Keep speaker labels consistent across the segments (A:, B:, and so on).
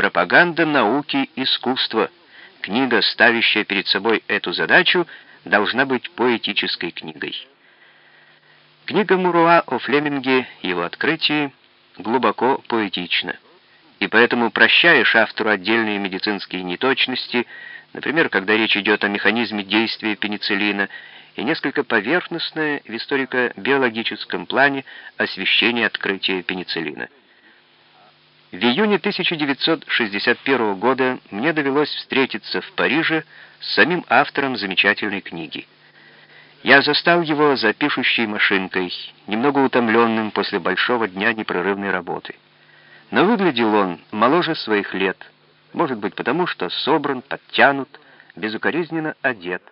A: «Пропаганда науки искусства». Книга, ставящая перед собой эту задачу, должна быть поэтической книгой. Книга Муруа о Флеминге и его открытии глубоко поэтична. И поэтому прощаешь автору отдельные медицинские неточности, например, когда речь идет о механизме действия пенициллина, и несколько поверхностное в историко-биологическом плане освещение открытия пенициллина. В июне 1961 года мне довелось встретиться в Париже с самим автором замечательной книги. Я застал его за пишущей машинкой, немного утомленным после большого дня непрерывной работы. Но выглядел он моложе своих лет, может быть потому, что собран, подтянут, безукоризненно одет.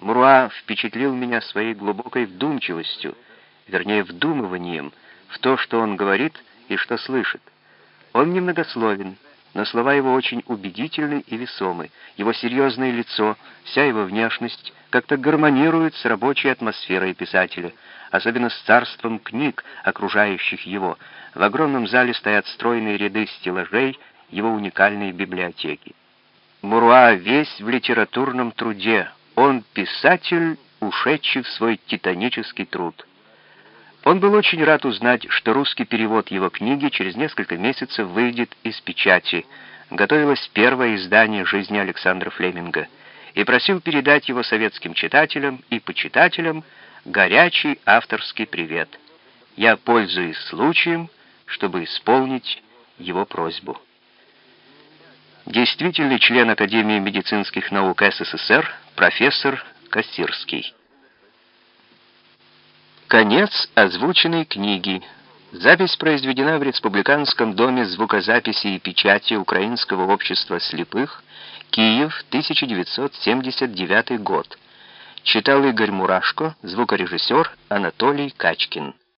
A: Муруа впечатлил меня своей глубокой вдумчивостью, вернее, вдумыванием в то, что он говорит и что слышит. Он немногословен, но слова его очень убедительны и весомы. Его серьезное лицо, вся его внешность как-то гармонируют с рабочей атмосферой писателя, особенно с царством книг, окружающих его. В огромном зале стоят стройные ряды стеллажей его уникальной библиотеки. Муруа весь в литературном труде. Он писатель, ушедший в свой титанический труд. Он был очень рад узнать, что русский перевод его книги через несколько месяцев выйдет из печати. Готовилось первое издание жизни Александра Флеминга и просил передать его советским читателям и почитателям горячий авторский привет. Я пользуюсь случаем, чтобы исполнить его просьбу. Действительный член Академии медицинских наук СССР, профессор Кассирский. Конец озвученной книги. Запись произведена в Республиканском доме звукозаписи и печати Украинского общества слепых, Киев, 1979 год. Читал Игорь Мурашко, звукорежиссер Анатолий Качкин.